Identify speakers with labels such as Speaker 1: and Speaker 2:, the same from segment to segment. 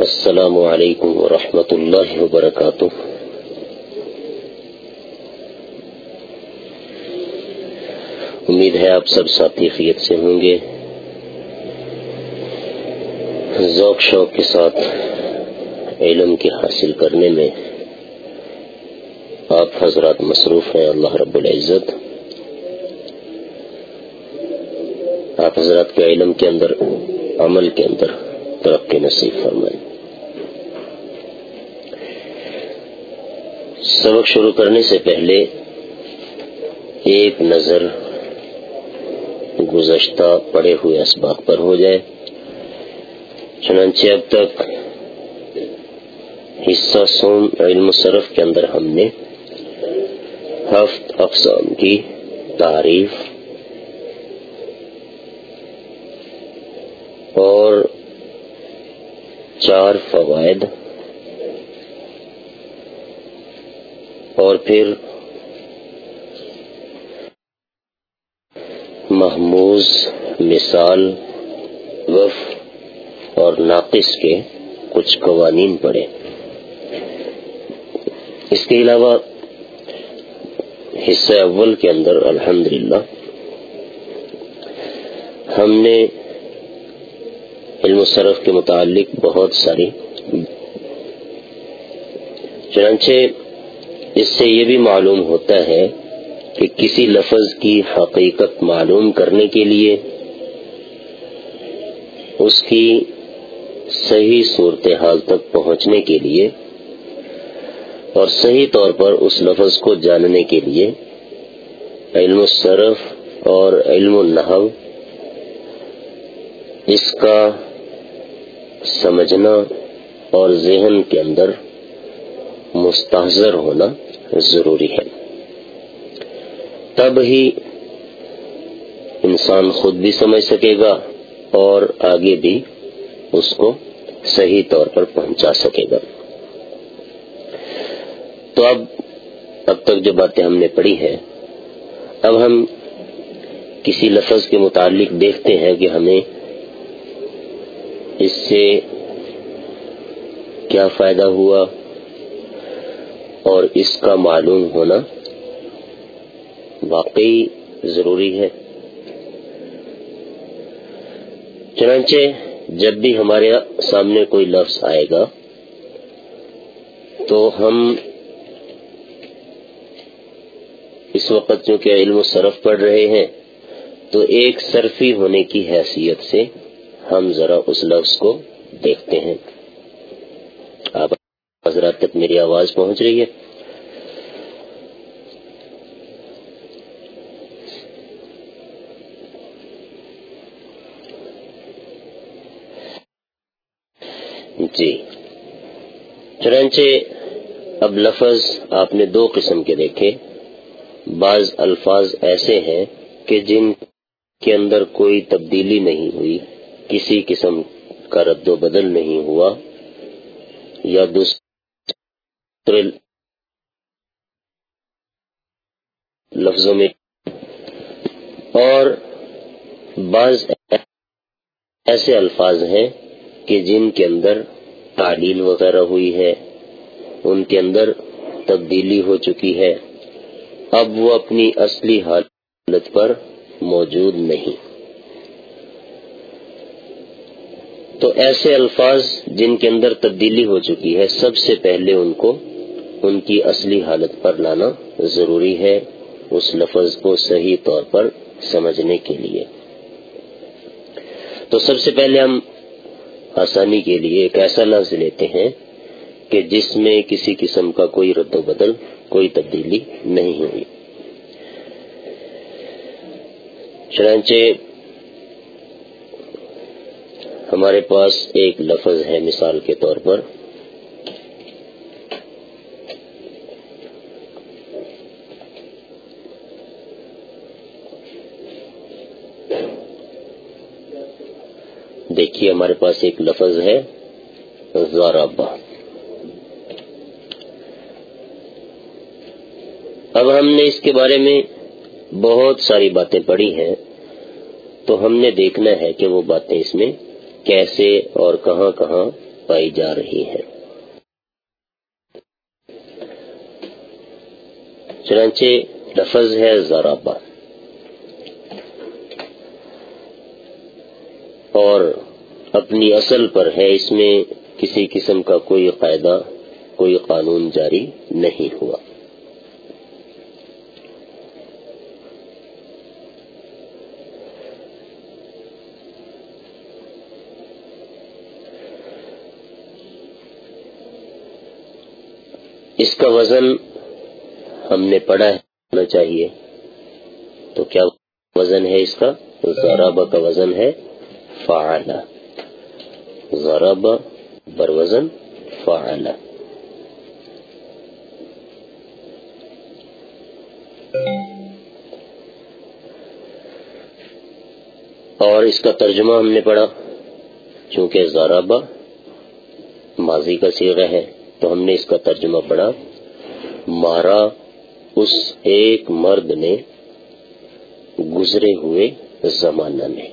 Speaker 1: السلام علیکم ورحمۃ اللہ وبرکاتہ۔ امید ہے آپ سب ساتھی خیت سے ہوں گے۔ ذوق شوق کے ساتھ علم کے حاصل کرنے میں آپ حضرات مصروف ہیں، اللہ رب العزت۔ آپ حضرات کے علم کے اندر، عمل کے اندر ترقی نصیب فرمائیں۔ سبق شروع کرنے سے پہلے ایک نظر گزشتہ پڑے ہوئے اسباق پر ہو جائے۔ چنانچہ اب تک حصہ سوم علم صرف کے اندر ہم نے ہفت اقسام کی تعریف اور چار فوائد اور پھر محموز مثال، وف اور ناقص کے کچھ قوانین پڑے اس کے علاوہ حصہ اول کے اندر الحمدللہ ہم نے علم صرف کے متعلق بہت ساری چنانچہ اس سے یہ بھی معلوم ہوتا ہے کہ کسی لفظ کی حقیقت معلوم کرنے کے لیے اس کی صحیح صورتحال تک پہنچنے کے لیے اور صحیح طور پر اس لفظ کو جاننے کے لیے علم الصرف اور علم النحو اس کا سمجھنا اور ذہن کے اندر مستحضر ہونا ضروری ہے۔ تب ہی انسان خود بھی سمجھ سکے گا اور آگے بھی اس کو صحیح طور پر پہنچا سکے گا۔ تو اب اب تک جو باتیں ہم نے پڑھی ہیں، اب ہم کسی لفظ کے متعلق دیکھتے ہیں کہ ہمیں اس سے کیا فائدہ ہوا۔ اور اس کا معلوم ہونا واقعی ضروری ہے۔ چنانچہ جب بھی ہمارے سامنے کوئی لفظ آئے گا، تو ہم اس وقت چونکہ علم و صرف پڑھ رہے ہیں، تو ایک صرفی ہونے کی حیثیت سے ہم ذرا اس لفظ کو دیکھتے ہیں۔ آپ حضرات تک میری آواز پہنچ رہی ہے؟ جی۔ چنانچہ اب لفظ آپ نے دو قسم کے دیکھے۔ بعض الفاظ ایسے ہیں کہ جن کے اندر کوئی تبدیلی نہیں ہوئی، کسی قسم کا رد و بدل نہیں ہوا، یا دوسرے لفظوں میں۔ اور بعض ایسے الفاظ ہیں کہ جن کے اندر تعلیل وغیرہ ہوئی ہے، ان کے اندر تبدیلی ہو چکی ہے۔ اب وہ اپنی اصلی حالت پر موجود نہیں۔ تو ایسے الفاظ جن کے اندر تبدیلی ہو چکی ہے، سب سے پہلے ان کو ان کی اصلی حالت پر لانا ضروری ہے، اس لفظ کو صحیح طور پر سمجھنے کے لیے۔ تو سب سے پہلے ہم آسانی کے لیے ایک ایسا لفظ لیتے ہیں کہ جس میں کسی قسم کا کوئی رد و بدل، کوئی تبدیلی نہیں ہوئی۔ چنانچہ ہمارے پاس ایک لفظ ہے مثال کے طور پر۔ دیکھیے ہمارے پاس ایک لفظ ہے زارابا اب ہم نے اس کے بارے میں بہت ساری باتیں پڑھی ہیں، تو ہم نے دیکھنا ہے کہ وہ باتیں اس میں کیسے اور کہاں کہاں پائی جا رہی ہیں۔ چنانچہ لفظ ہے زرابہ اور اپنی اصل پر ہے، اس میں کسی قسم کا کوئی قاعدہ، کوئی قانون جاری نہیں ہوا۔ اس کا وزن ہم نے پڑھا ہونا چاہیے۔ تو کیا وزن ہے اس کا؟ زرابہ کا وزن ہے فعلا۔ ضرب بر وزن فعلا اور اس کا ترجمہ ہم نے پڑھا. چونکہ ضربہ ماضی کا سیغہ ہے، تو ہم نے اس کا ترجمہ پڑھا. مارا اس ایک مرد نے گزرے ہوئے زمانہ میں.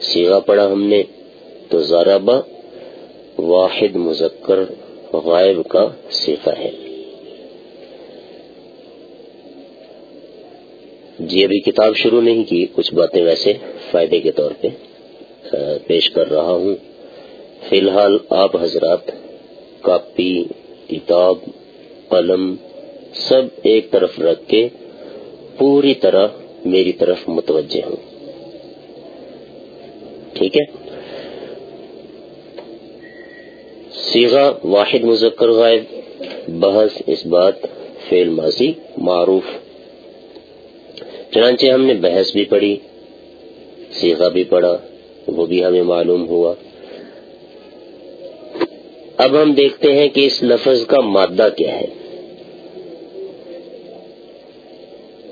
Speaker 1: سیگا پڑھا ہم نے. تو زارابا واحد مذکر غائب کا سیکھا ہے۔ جی ابھی کتاب شروع نہیں کی، کچھ باتیں ویسے فائدے کے طور پہ پیش کر رہا ہوں۔ فی الحال آپ حضرات، کاپی، کتاب، قلم، سب ایک طرف رکھ کے پوری طرح میری طرف متوجہ ہوں۔ ٹھیک ہے؟ سیغا واحد مذکر غائب۔ بحث اس بات فیل ماضی معروف۔ چنانچہ ہم نے بحث بھی پڑھی سیغا بھی پڑھا، وہ بھی ہمیں معلوم ہوا۔ اب ہم دیکھتے ہیں کہ اس لفظ کا مادہ کیا ہے۔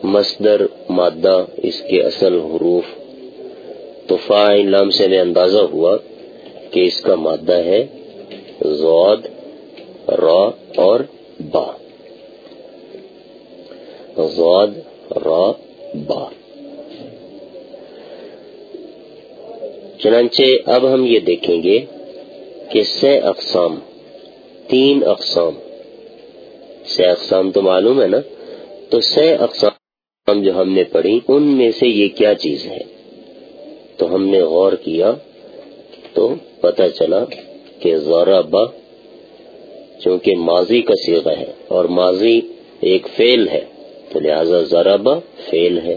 Speaker 1: مصدر مادہ، اس کے اصل حروف۔ تو فائن لام سے ہمیں اندازہ ہوا کہ اس کا مادہ ہے۔ زود را اور با۔ زود را، با۔ چنانچہ اب ہم یہ دیکھیں گے کہ سے اقسام، تین اقسام۔ سے اقسام تو معلوم ہے نا؟ تو سے اقسام جو ہم نے پڑھی، ان میں سے یہ کیا چیز ہے؟ تو ہم نے غور کیا تو پتہ چلا کہ زورا با چونکہ ماضی کا سیغہ ہے اور ماضی ایک فیل ہے، تو لہذا ذرابا فیل ہے۔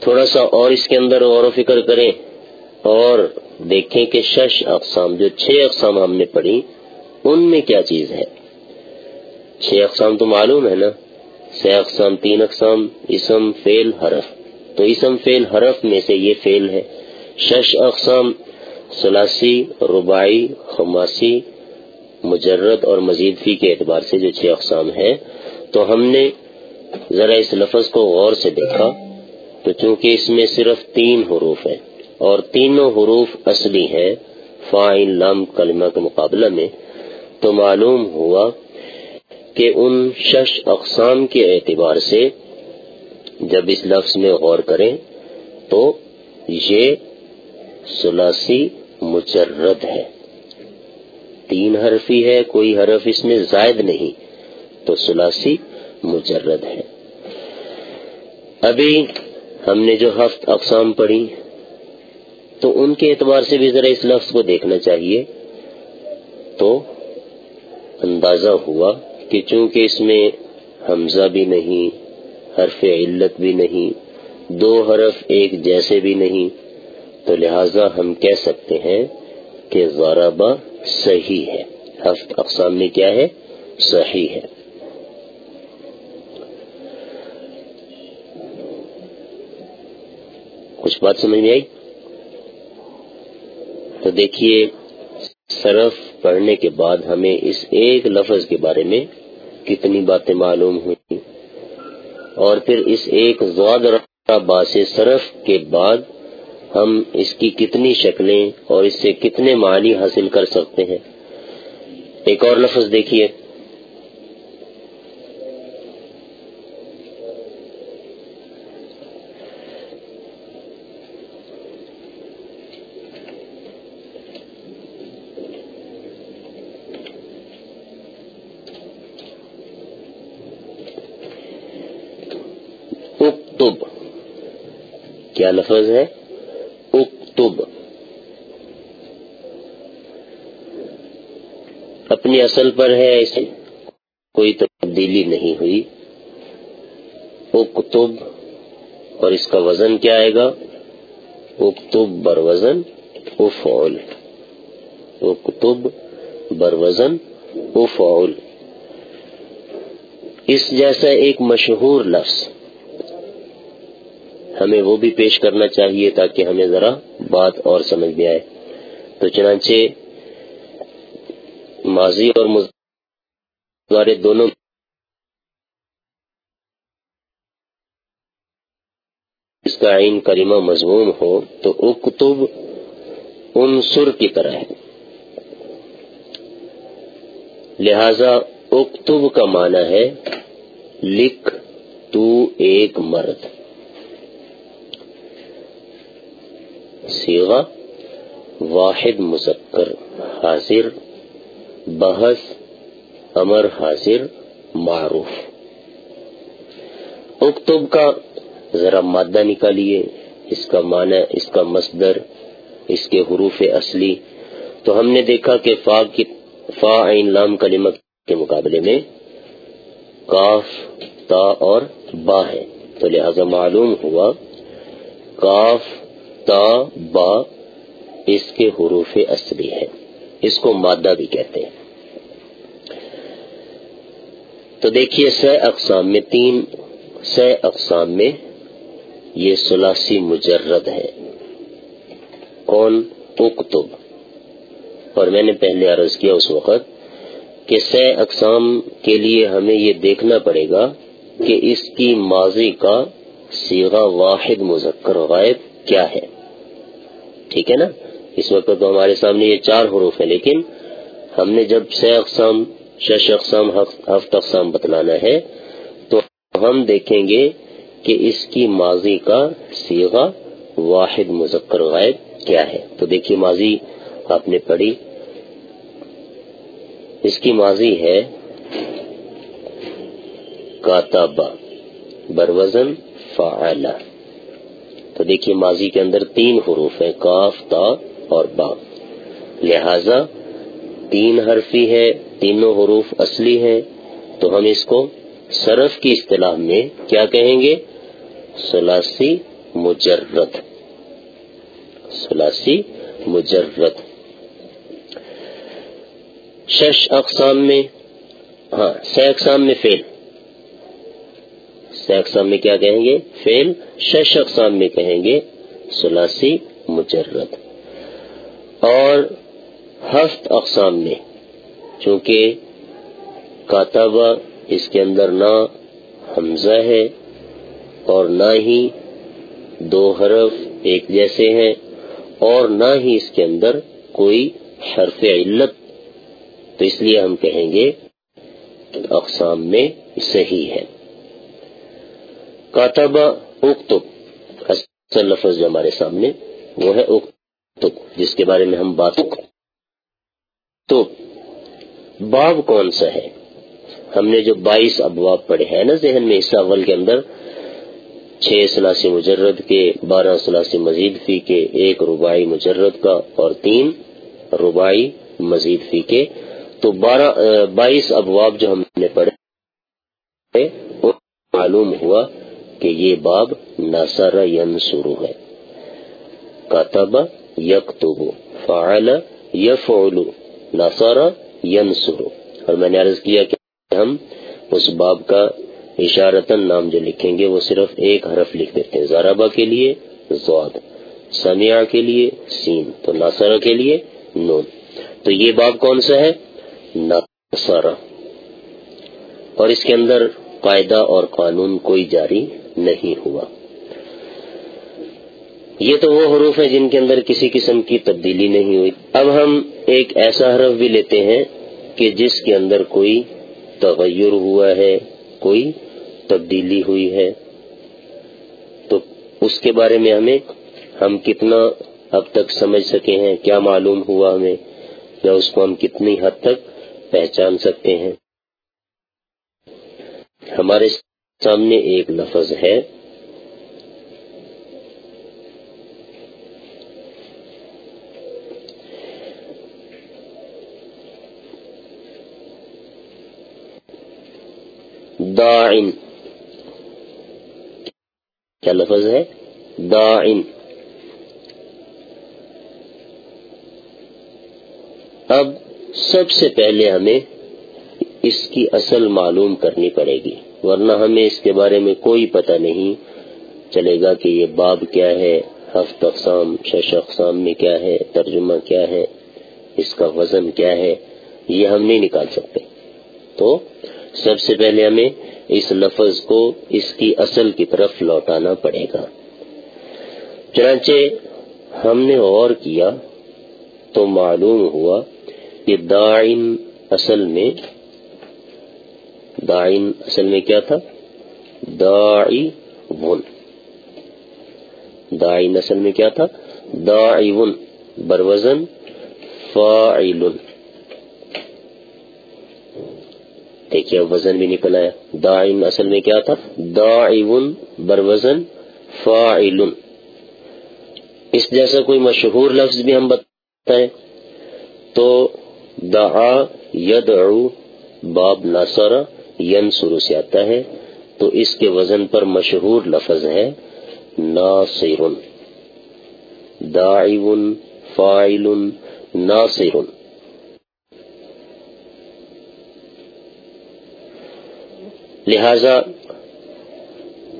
Speaker 1: تھوڑا سا اور اس کے اندر غور و فکر کریں اور دیکھیں کہ شش اقسام، جو چھ اقسام ہم نے پڑھی، ان میں کیا چیز ہے؟ چھ اقسام تو معلوم ہے نا؟ چھ اقسام، تین اقسام، اسم فیل حرف۔ تو اسم فیل حرف میں سے یہ فیل ہے۔ شش اقسام سلاسی ربائی خماسی، مجرد اور مزید فی کے اعتبار سے جو چھ اقسام ہیں، تو ہم نے ذرا اس لفظ کو غور سے دیکھا۔ تو چونکہ اس میں صرف تین حروف ہیں اور تینوں حروف اصلی ہیں فائن لم، کلمہ کے مقابلہ میں، تو معلوم ہوا کہ ان شش اقسام کے اعتبار سے جب اس لفظ میں غور کریں، تو یہ سلاسی مجرد ہے۔ تین حرفی ہے، کوئی حرف اس میں زائد نہیں، تو سلاسی مجرد ہے۔ ابھی ہم نے جو ہفت اقسام پڑھی، تو ان کے اعتبار سے بھی ذرا اس لفظ کو دیکھنا چاہیے۔ تو اندازہ ہوا کہ چونکہ اس میں حمزہ بھی نہیں، حرف علت بھی نہیں، دو حرف ایک جیسے بھی نہیں تو لہذا ہم کہہ سکتے ہیں کہ غربا صحیح ہے۔ ہفت اقسام میں کیا ہے؟ صحیح ہے۔ کچھ بات سمجھ میں آئی؟ تو دیکھیے، صرف پڑھنے کے بعد ہمیں اس ایک لفظ کے بارے میں کتنی باتیں معلوم ہوئی اور پھر اس ایک زواد باس صرف کے بعد ہم اس کی کتنی شکلیں اور اس سے کتنے معنی حاصل کر سکتے ہیں۔ ایک اور لفظ دیکھیے۔ کیا لفظ ہے؟ اپنی اصل پر ہے اسے کوئی تبدیلی نہیں ہوئی۔ اکتب اور اس کا وزن کیا آئے گا؟ اکتب بر وزن افعل اکتب بر وزن افعل اس جیسا ایک مشہور لفظ ہمیں وہ بھی پیش کرنا چاہیے تاکہ ہمیں ذرا بات اور سمجھ میں آئے۔ تو چنانچہ ماضی اور مزارے دونوں اس کا عین کریمہ مضموم ہو تو اکتب انصر کی طرح ہے۔ لہذا اکتب کا معنی ہے لکھ تو ایک مرد۔ سیغا واحد مذکر حاضر۔ بحث، امر حاضر، معروف۔ اکتب کا ذرا مادہ نکالیے، اس کا معنی، اس کا مصدر، اس کے حروف اصلی۔ تو ہم نے دیکھا کہ فا کی، فا عین لام کلمہ کے مقابلے میں کاف، تا اور با ہے۔ تو لہذا معلوم ہوا، کاف، تا، با اس کے حروف اصلی ہے۔ اس کو مادہ بھی کہتے ہیں۔ تو دیکھیے سہ اقسام میں تین، سہ اقسام میں یہ سلاسی مجرد ہے۔ کون؟ اکتب اور میں نے پہلے عرض کیا اس وقت کہ سہ اقسام کے لیے ہمیں یہ دیکھنا پڑے گا کہ اس کی ماضی کا سیغا واحد مذکر غائب کیا ہے۔ ٹھیک ہے نا؟ اس وقت تو ہمارے سامنے یہ چار حروف ہیں، لیکن ہم نے جب سہ اقسام شش اقسام، ہفت اقسام بتلانا ہے۔ تو ہم دیکھیں گے کہ اس کی ماضی کا سیغا واحد مذکر غائب کیا ہے۔ تو دیکھیے ماضی آپ نے پڑھی۔ اس کی ماضی ہے کاتابا بروزن فعلا۔ تو دیکھیے ماضی کے اندر تین حروف ہیں کاف تا اور با۔ لہذا تین حرفی ہے۔ تینوں حروف اصلی ہیں، تو ہم اس کو صرف کی اصطلاح میں کیا کہیں گے؟ سلاسی مجرد۔ سلاسی مجرد۔ شش اقسام میں ہاں سہ اقسام میں فیل سہ اقسام میں کیا کہیں گے؟ فیل شش اقسام میں کہیں گے، سلاسی مجرد۔ اور ہفت اقسام میں۔ چونکہ کاتبہ اس کے اندر نہ حمزہ ہے اور نہ ہی دو حرف ایک جیسے ہیں اور نہ ہی اس کے اندر کوئی حرف علت۔ تو اس لیے ہم کہیں گے اقسام میں صحیح ہے۔ کاتبہ اکتب اصل لفظ جو ہمارے سامنے وہ ہے اکتب، جس کے بارے میں ہم بات تو باب کون سا ہے؟ ہم نے جو بائیس ابواب پڑھے ہیں نا ذہن میں حصہ اول کے اندر، چھ سلاسی مجرد کے، بارہ سلاسی مزید فی کے، ایک ربائی مجرد کا اور تین ربائی مزید فی کے۔ تو بارہ بائیس ابواب جو ہم نے پڑھے معلوم ہوا کہ یہ باب ناسارا ین شروع ہے۔ کاتب یکتب، فعل یفعل ناسارا ین اور میں نے عرض کیا کہ ہم اس باب کا اشارتن نام جو لکھیں گے وہ صرف ایک حرف لکھ دیتے ہیں زارابا کے لیے زواد سمیع کے لیے سین، تو ناسارا کے لیے نون۔ تو یہ باب کون سا ہے؟ نصارا اور اس کے اندر قاعدہ اور قانون کوئی جاری نہیں ہوا۔ یہ تو وہ حروف ہیں جن کے اندر کسی قسم کی تبدیلی نہیں ہوئی۔ اب ہم ایک ایسا حرف بھی لیتے ہیں کہ جس کے اندر کوئی تغیر ہوا ہے، کوئی تبدیلی ہوئی ہے۔ تو اس کے بارے میں ہمیں ہم کتنا اب تک سمجھ سکے ہیں، کیا معلوم ہوا ہمیں، یا اس کو ہم کتنی حد تک پہچان سکتے ہیں۔ ہمارے سامنے ایک لفظ ہے۔ داعن۔ کیا لفظ ہے؟ داعن۔ اب سب سے پہلے ہمیں اس کی اصل معلوم کرنی پڑے گی، ورنہ ہمیں اس کے بارے میں کوئی پتہ نہیں چلے گا کہ یہ باب کیا ہے، ہفت اقسام، شش اقسام میں کیا ہے، ترجمہ کیا ہے، اس کا وزن کیا ہے، یہ ہم نہیں نکال سکتے۔ تو سب سے پہلے ہمیں اس لفظ کو اس کی اصل کی طرف لوٹانا پڑے گا۔ چنانچہ ہم نے غور کیا تو معلوم ہوا کہ دائن اصل میں دائن اصل میں کیا تھا؟ داعی ون داعی اصل میں کیا تھا؟ داعی ون بروزن فاعل دیکھیے اب وزن بھی نکل آیا۔ دائن اصل میں کیا تھا؟ داعی ون بروزن فاعل اس جیسا کوئی مشہور لفظ بھی ہم بتائیں تو دعا یدعو باب ناصرہ ین شروع سے آتا ہے۔ تو اس کے وزن پر مشہور لفظ ہے ناصر داعون فائل ناصر لہذا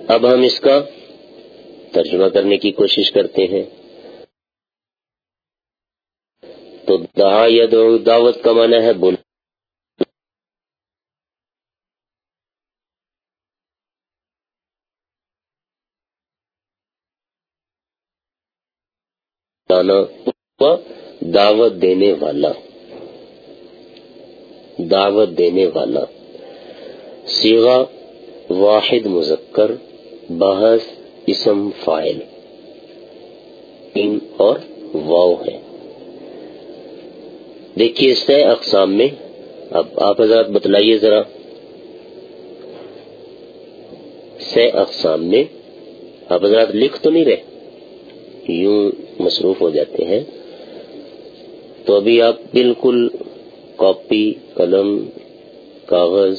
Speaker 1: اب ہم اس کا ترجمہ کرنے کی کوشش کرتے ہیں۔ تو دعا یدعو دعوت کا معنی ہے بول۔ دعوت دینے والا۔ دعوت دینے والا۔ سیغا واحد، مذکر، بحث، اسم فائل ان اور واؤ ہے دیکھیے سے اقسام میں۔ اب آپ حضرات بتلائیے ذرا۔ سے اقسام میں آپ حضرات لکھ تو نہیں رہے، یوں مصروف ہو جاتے ہیں۔ تو ابھی آپ بالکل کاپی، قلم، کاغذ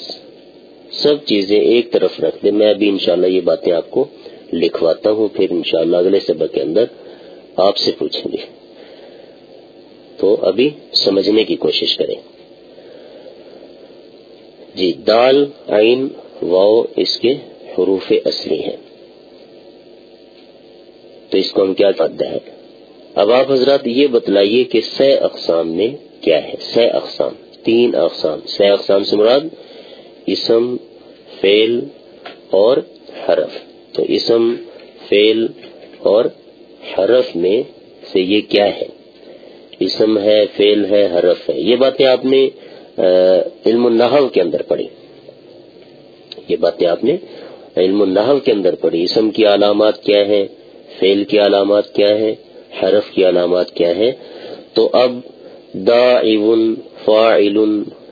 Speaker 1: سب چیزیں ایک طرف رکھ دیں۔ میں ابھی انشاءاللہ یہ باتیں آپ کو لکھواتا ہوں، پھر انشاءاللہ اگلے سبق کے اندر آپ سے پوچھیں گے۔ تو ابھی سمجھنے کی کوشش کریں۔ جی دال، عین واؤ اس کے حروف اصلی ہیں۔ تو اس کو ہم کیا کہتے ہیں؟ اب آپ حضرات یہ بتلائیے کہ سہ اقسام میں کیا ہے؟ سہ اقسام، تین اقسام۔ سہ اقسام سے مراد اسم فیل اور حرف۔ تو اسم فیل اور حرف میں سے یہ کیا ہے؟ اسم ہے فیل ہے، حرف ہے۔ یہ باتیں آپ نے علم النحو کے اندر پڑھی۔ یہ باتیں آپ نے علم النحو کے اندر پڑھی۔ اسم کی علامات کیا ہے فیل کی علامات کیا ہے حرف کی علامات کیا ہیں؟ تو اب دا فاعل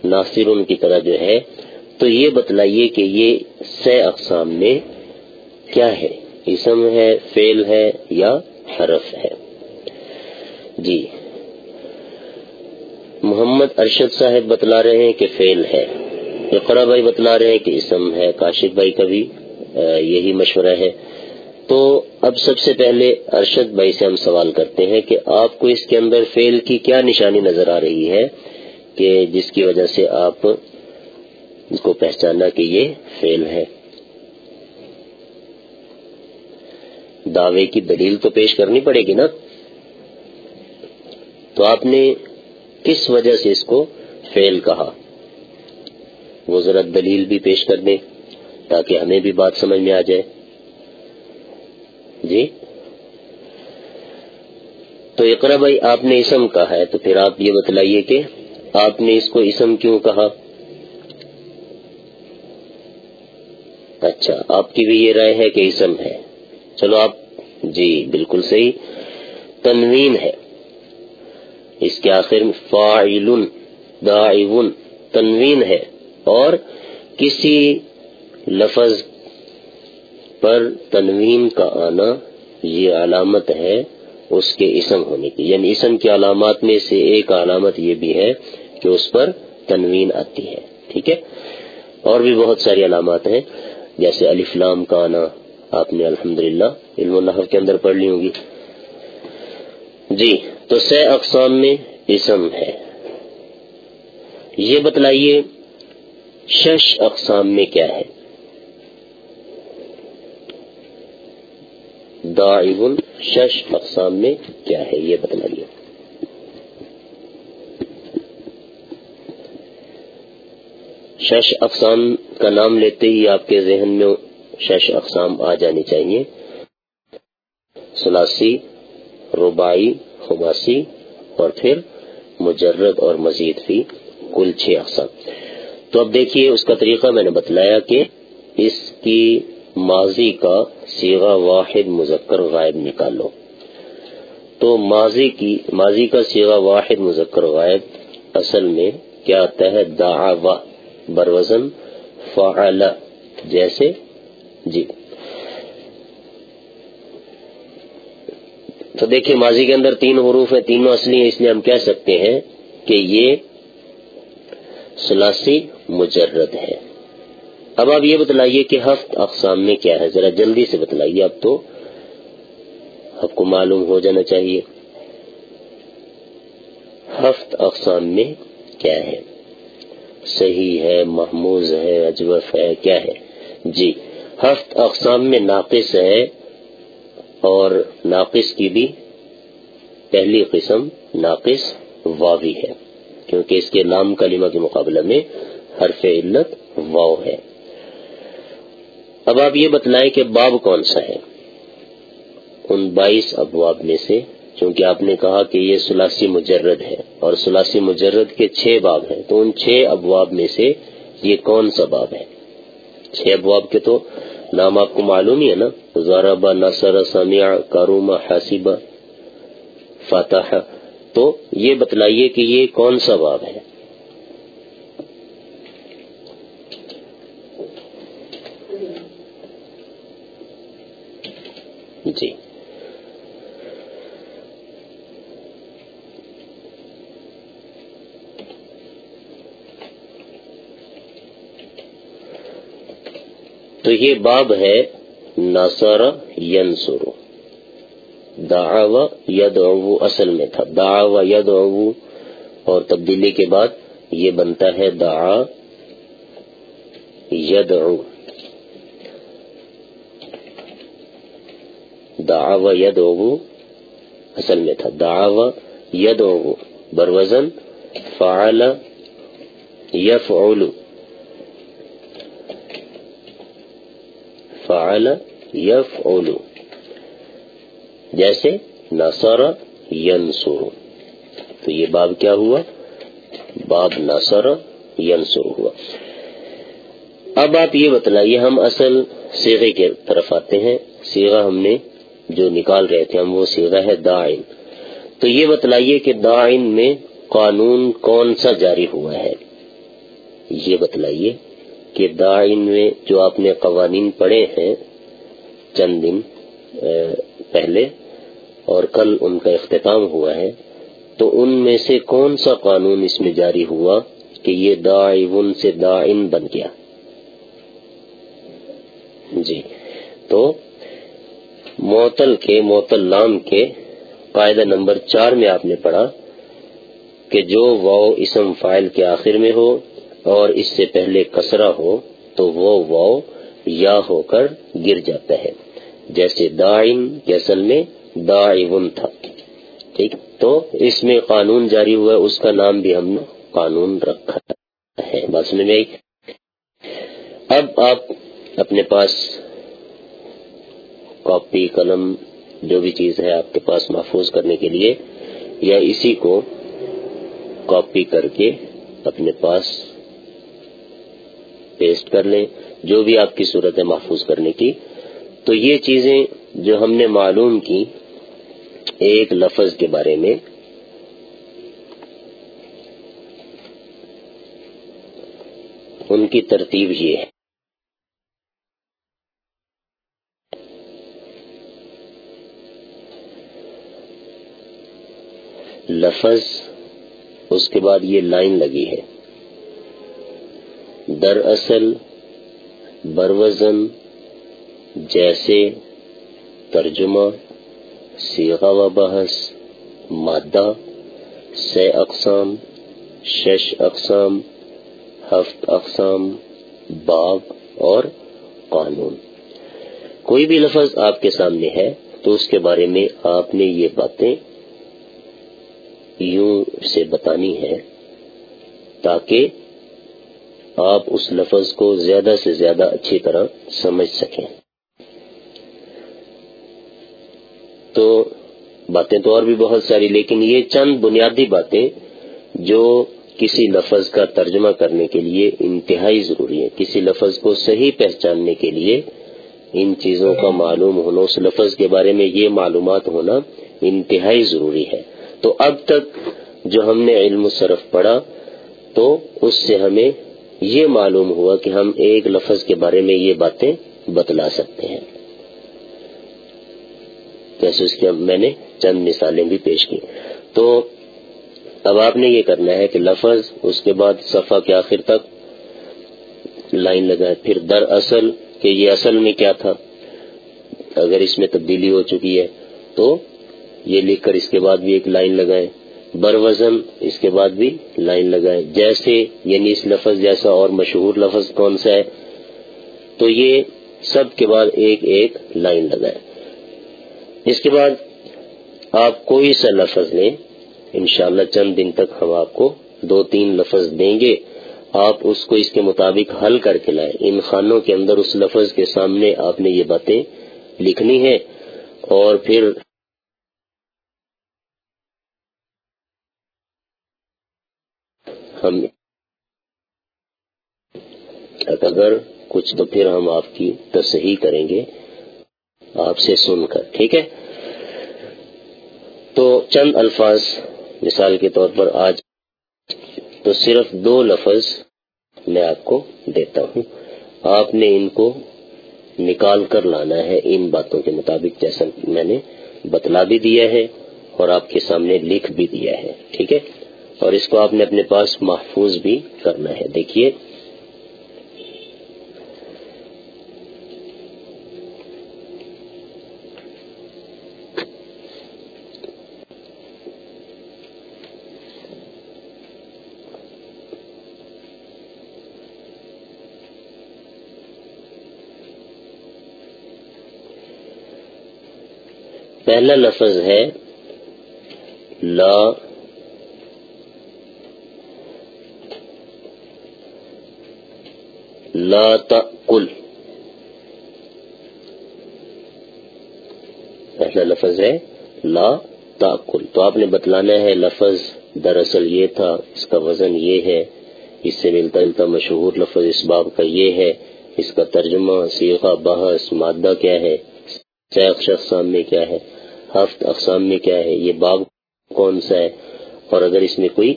Speaker 1: ناصر کی طرح جو ہے تو یہ بتلائیے کہ یہ سے اقسام میں کیا ہے؟ اسم ہے فیل ہے یا حرف ہے؟ جی۔ محمد ارشد صاحب بتلا رہے ہیں کہ فیل ہے۔ اقرا بھائی بتلا رہے ہیں کہ اسم ہے۔ کاشف بھائی کا بھی یہی مشورہ ہے۔ تو اب سب سے پہلے ارشد بھائی سے ہم سوال کرتے ہیں کہ آپ کو اس کے اندر فیل کی کیا نشانی نظر آ رہی ہے کہ جس کی وجہ سے آپ اس کو پہچانا کہ یہ فیل ہے۔ دعوے کی دلیل تو پیش کرنی پڑے گی نا۔ تو آپ نے کس وجہ سے اس کو فیل کہا؟ وہ ذرا دلیل بھی پیش کر دیں تاکہ ہمیں بھی بات سمجھ میں آ جائے۔ جی؟ تو اقرا بھائی، آپ نے اسم کہا ہے تو پھر آپ یہ بتلائیے کہ آپ نے اس کو اسم کیوں کہا؟ اچھا آپ کی بھی یہ رائے ہے کہ اسم ہے۔ چلو آپ جی بالکل صحیح۔ تنوین ہے۔ اس کے آخر میں فاعل داعون تنوین ہے۔ اور کسی لفظ پر تنوین کا آنا یہ علامت ہے اس کے اسم ہونے کی۔ یعنی اسم کی علامات میں سے ایک علامت یہ بھی ہے کہ اس پر تنوین آتی ہے۔ ٹھیک ہے؟ اور بھی بہت ساری علامات ہیں۔ جیسے الفلام کا آنا آپ نے الحمدللہ علم النحف کے اندر پڑھ لی ہوگی۔ جی تو سہ اقسام میں اسم ہے۔ یہ بتلائیے، شش اقسام میں کیا ہے؟ داعب شش اقسام میں کیا ہے؟ یہ بتلائیے۔ شش اقسام کا نام لیتے ہی آپ کے ذہن میں شش اقسام آ جانی چاہیے۔ سلاسی ربائی خماسی اور پھر مجرد اور مزید بھی کل چھ اقسام۔ تو اب دیکھیے اس کا طریقہ میں نے بتلایا کہ اس کی ماضی کا سیغا واحد مذکر غائب نکالو۔ تو ماضی کی، ماضی کا سیغا واحد مذکر غائب اصل میں کیا آتا ہے دعوا بروزن فعل، جیسے جی۔ تو دیکھیے ماضی کے اندر تین حروف ہیں، تینوں اصلی ہیں، اس لیے ہم کہہ سکتے ہیں کہ یہ سلاسی مجرد ہے اب آپ یہ بتلائیے کہ ہفت اقسام میں کیا ہے۔ ذرا جلدی سے بتلائیے، اب تو آپ کو معلوم ہو جانا چاہیے۔ ہفت اقسام میں کیا ہے؟ صحیح ہے محموز ہے اجوف ہے، کیا ہے؟ جی ہفت اقسام میں ناقص ہے اور ناقص کی بھی پہلی قسم ناقص واوی ہے، کیونکہ اس کے نام کلمہ کے مقابلے میں حرف علت واؤ ہے۔ اب آپ یہ بتلائیں کہ باب کون سا ہے؟ ان بائیس ابواب میں سے چونکہ آپ نے کہا کہ یہ سلاسی مجرد ہے اور سلاسی مجرد کے چھ باب ہیں تو ان چھ ابواب میں سے یہ کون سا باب ہے؟ چھ ابواب کے تو نام آپ کو معلوم ہی ہے نا؟ زاربا نصر سمیع کاروما حاسبہ فاتح تو یہ بتلائیے کہ یہ کون سا باب ہے؟ جی۔ تو یہ باب ہے نصر ینسرو دعوا ید اصل میں تھا. دعوا ید اور تبدیلی کے بعد یہ بنتا ہے دعا ید دعوا ید اصل میں تھا. دعوا ید بروزن فعل یفعل. فعل یفعل. جیسے نصر ینصر. تو یہ باب کیا ہوا؟ باب نصر ینصر ہوا. اب آپ یہ بتلائیے، ہم اصل سیغے کے طرف آتے ہیں. سیغا ہم نے جو نکال رہے تھے، ہم وہ سیغا ہے دائن تو یہ بتلائیے کہ دائن میں قانون کون سا جاری ہوا ہے؟ یہ بتلائیے. کہ دائن میں جو آپ نے قوانین پڑھے ہیں چند دن پہلے، اور کل ان کا اختتام ہوا ہے، تو ان میں سے کون سا قانون اس میں جاری ہوا کہ یہ داعن سے دائن بن گیا؟ جی تو معطل کے، معطل لام کے قاعدہ نمبر چار میں آپ نے پڑھا کہ جو واؤ اسم فائل کے آخر میں ہو اور اس سے پہلے کسرا ہو تو وہ واؤ یا ہو کر گر جاتا ہے۔ جیسے دائن کے اصل میں داعن تھا۔ ٹھیک؟ تو اس میں قانون جاری ہوا، اس کا نام بھی ہم نے قانون رکھا ہے۔ بس میں اب آپ اپنے پاس کاپی، قلم، جو بھی چیز ہے آپ کے پاس محفوظ کرنے کے لیے، یا اسی کو کاپی کر کے اپنے پاس پیسٹ کر لیں، جو بھی آپ کی صورت ہے محفوظ کرنے کی۔ تو یہ چیزیں جو ہم نے معلوم کی ایک لفظ کے بارے میں۔ ان کی ترتیب یہ ہے۔ لفظ، اس کے بعد یہ لائن لگی ہے۔ دراصل بروزن جیسے، ترجمہ سیغا و بحث، مادہ سے اقسام، شش اقسام، ہفت اقسام باب اور قانون۔ کوئی بھی لفظ آپ کے سامنے ہے، تو اس کے بارے میں آپ نے یہ باتیں یوں سے بتانی ہے تاکہ آپ اس لفظ کو زیادہ سے زیادہ اچھی طرح سمجھ سکیں۔ تو باتیں تو اور بھی بہت ساری، لیکن یہ چند بنیادی باتیں جو کسی لفظ کا ترجمہ کرنے کے لیے انتہائی ضروری ہے کسی لفظ کو صحیح پہچاننے کے لیے ان چیزوں کا معلوم ہونا، اس لفظ کے بارے میں یہ معلومات ہونا انتہائی ضروری ہے۔ تو اب تک جو ہم نے علم صرف پڑھا، تو اس سے ہمیں یہ معلوم ہوا کہ ہم ایک لفظ کے بارے میں یہ باتیں بتلا سکتے ہیں۔ جیسے اس کی میں نے چند مثالیں بھی پیش کی۔ تو اب آپ نے یہ کرنا ہے کہ لفظ، اس کے بعد صفحہ کے آخر تک لائن لگائے پھر در اصل کہ یہ اصل میں کیا تھا؟ اگر اس میں تبدیلی ہو چکی ہے تو یہ لکھ کر اس کے بعد بھی ایک لائن لگائے بر وزن، اس کے بعد بھی لائن لگائے جیسے یعنی اس لفظ جیسا اور مشہور لفظ کون سا ہے، تو یہ سب کے بعد ایک ایک لائن لگائے اس کے بعد آپ کوئی سا لفظ لیں، انشاءاللہ چند دن تک ہم آپ کو دو تین لفظ دیں گے۔ آپ اس کو اس کے مطابق حل کر کے لائیں۔ ان خانوں کے اندر اس لفظ کے سامنے آپ نے یہ باتیں لکھنی ہے اور پھر ہم اگر کچھ تو پھر ہم آپ کی تصحیح کریں گے، آپ سے سن کر، ٹھیک ہے؟ تو چند الفاظ، مثال کے طور پر آج تو صرف دو لفظ میں آپ کو دیتا ہوں۔ آپ نے ان کو نکال کر لانا ہے ان باتوں کے مطابق، جیسا میں نے بتلا بھی دیا ہے اور آپ کے سامنے لکھ بھی دیا ہے، ٹھیک ہے؟ اور اس کو آپ نے اپنے پاس محفوظ بھی کرنا ہے۔ دیکھیے۔ پہلا لفظ ہے لا لا تأکل پہلا لفظ ہے لا تأکل تو آپ نے بتلانا ہے لفظ، دراصل یہ تھا، اس کا وزن یہ ہے، اس سے ملتا ملتا مشہور لفظ اس باب کا یہ ہے، اس کا ترجمہ سیخا بحث، مادہ کیا ہے سیخ اقسام میں کیا ہے، ہفت اقسام میں کیا ہے، یہ باب کون سا ہے؟ اور اگر اس میں کوئی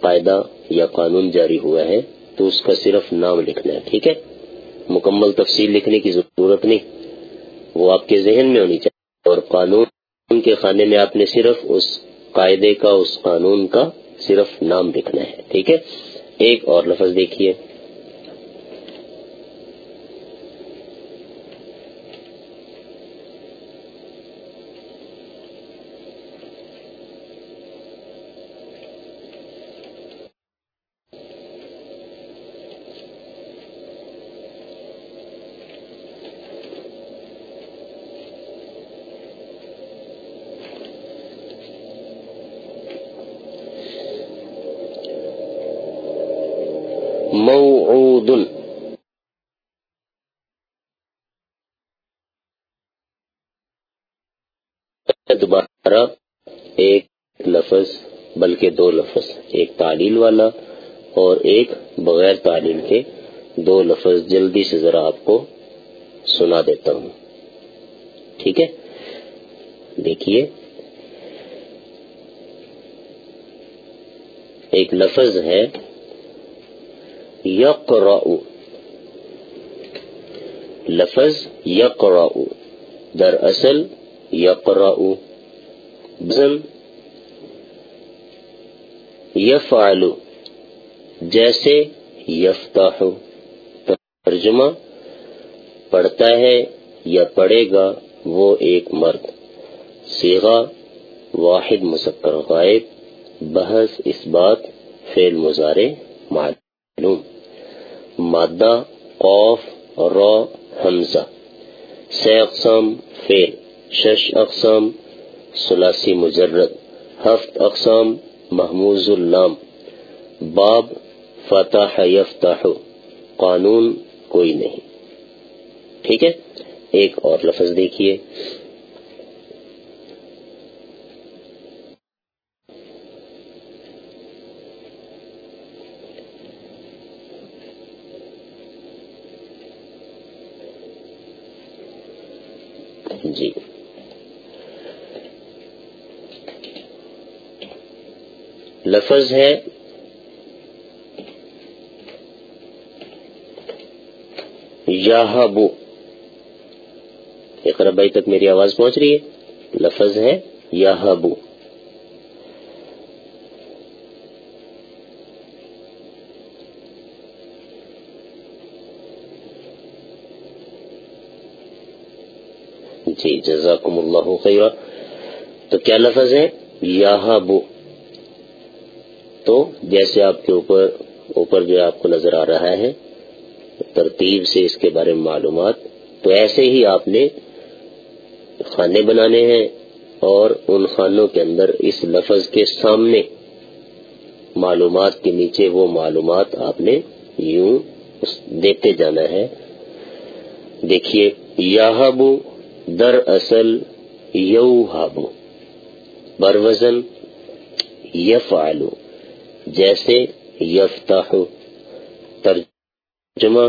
Speaker 1: قاعدہ یا قانون جاری ہوا ہے تو اس کا صرف نام لکھنا ہے، ٹھیک ہے؟ مکمل تفصیل لکھنے کی ضرورت نہیں۔ وہ آپ کے ذہن میں ہونی چاہیے۔ اور قانون کے خانے میں آپ نے صرف اس قاعدے کا، اس قانون کا صرف نام لکھنا ہے، ٹھیک ہے؟ ایک اور لفظ دیکھیے موعود دوبارہ ایک لفظ بلکہ دو لفظ ایک تعلیل والا اور ایک بغیر تعلیل کے دو لفظ جلدی سے ذرا آپ کو سنا دیتا ہوں۔ ٹھیک ہے؟ دیکھیے۔ ایک لفظ ہے یقرأ۔ لفظ یقرأ۔ در اصل یقرأ۔ بزن یفعل جیسے یفتح ترجمہ، پڑھتا ہے یا پڑھے گا وہ ایک مرد۔ سیغا واحد، مسکر، غائب، بحث اس بات فعل مظاہرے معلوم۔ مادہ قوف را، حمزہ۔ سی اقسام، فعل۔ شش اقسام سلاسی مجرد۔ ہفت اقسام محموز اللام باب فتح یفتح۔ قانون کوئی نہیں۔ ٹھیک ہے؟ ایک اور لفظ دیکھیے۔ جی۔ لفظ ہے۔ یاہبو۔ اقرا بھائی تک میری آواز پہنچ رہی ہے۔ لفظ ہے یاہبو۔ جی جزاکم اللہ خیرہ تو کیا لفظ ہے؟ یاہبو۔ تو جیسے آپ کے اوپر اوپر جو آپ کو نظر آ رہا ہے، ترتیب سے اس کے بارے میں معلومات، تو ایسے ہی آپ نے خانے بنانے ہیں اور ان خانوں کے اندر اس لفظ کے سامنے معلومات کے نیچے وہ معلومات آپ نے یوں دیتے جانا ہے۔ دیکھیے، یاہبو در اصل یو ہابو بروزن یف جیسے یفتح ترجمہ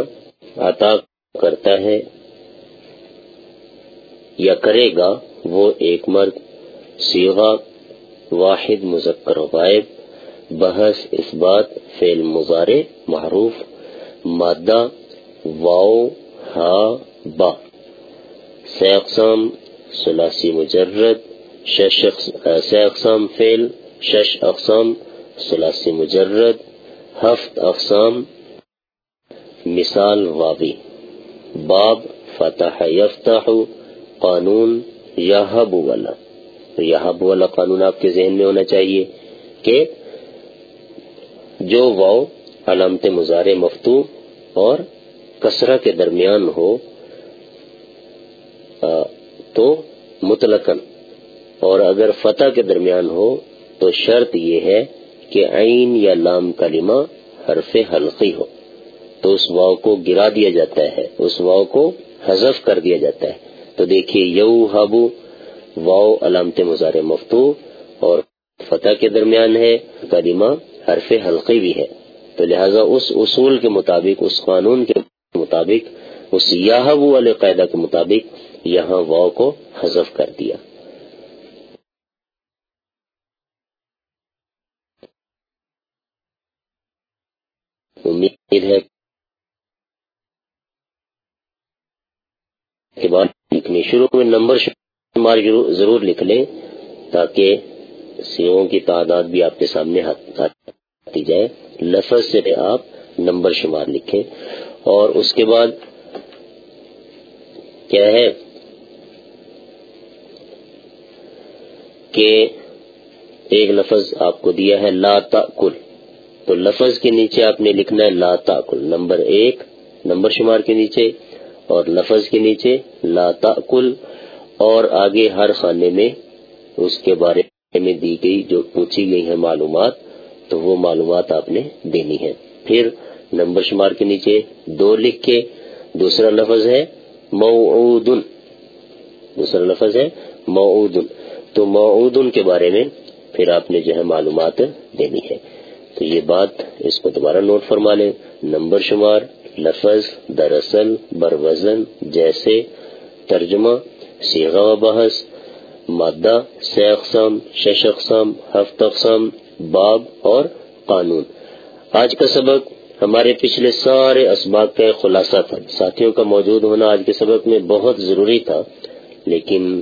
Speaker 1: عطا کرتا ہے، یا کرے گا وہ ایک مرد سیغا واحد، مذکر غائب، بحث اس بات فعل مزارے معروف، مادہ واؤ ہا، با۔ سی اقسام سلاسی مجرد سی اقسام، فعل، شش اقسام سلاسی مجرد، ہفت اقسام، مثال واوی باب فتح یفتح، قانون یاہب والا۔ یاہب والا قانون آپ کے ذہن میں ہونا چاہیے کہ جو واؤ علامت مزار مفتو اور کسرہ کے درمیان ہو تو مطلقاً اور اگر فتح کے درمیان ہو، تو شرط یہ ہے کہ عین یا لام کلمہ حرف حلقی ہو۔ تو اس واؤ کو گرا دیا جاتا ہے، اس واؤ کو حذف کر دیا جاتا ہے۔ تو دیکھیے، یو ہابو واؤ علامت مزار مفتو اور فتح کے درمیان ہے، کلمہ حرف حلقی بھی ہے۔ تو لہذا اس اصول کے مطابق، اس قانون کے مطابق، اس یاہبو والے قاعدہ کے مطابق یہاں واؤ کو حذف کر دیا۔ امید ہے کے بعد لکھنے شروع میں نمبر شمار ضرور لکھ لیں تاکہ سیوں کی تعداد بھی آپ کے سامنے آتی جائے۔ لفظ سے آپ نمبر شمار لکھیں۔ اور اس کے بعد کیا ہے کہ ایک لفظ آپ کو دیا ہے، لا کل تو لفظ کے نیچے آپ نے لکھنا ہے لا کل نمبر ایک، نمبر شمار کے نیچے، اور لفظ کے نیچے لا کل اور آگے ہر خانے میں اس کے بارے میں دی گئی جو پوچھی گئی ہے معلومات، تو وہ معلومات آپ نے دینی ہے پھر نمبر شمار کے نیچے دو لکھ کے دوسرا لفظ ہے معودن دوسرا لفظ ہے معودن تو معودن کے بارے میں پھر آپ نے جو ہے معلومات دینی ہے تو یہ بات اس کو دوبارہ نوٹ فرما لیں۔ نمبر شمار، لفظ، دراصل بر وزن جیسے، ترجمہ سیغا و بحث، مادہ سی اقسام، شش اقسام، ہفت اقسام، باب اور قانون۔ آج کا سبق ہمارے پچھلے سارے اسباق کا خلاصہ تھا۔ ساتھیوں کا موجود ہونا آج کے سبق میں بہت ضروری تھا، لیکن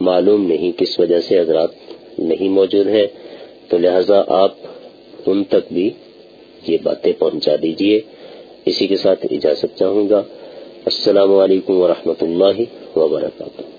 Speaker 1: معلوم نہیں کس وجہ سے حضرات نہیں موجود ہے تو لہذا آپ ان تک بھی یہ باتیں پہنچا دیجیے۔ اسی کے ساتھ اجازت چاہوں گا۔ السلام علیکم ورحمۃ اللہ وبرکاتہ۔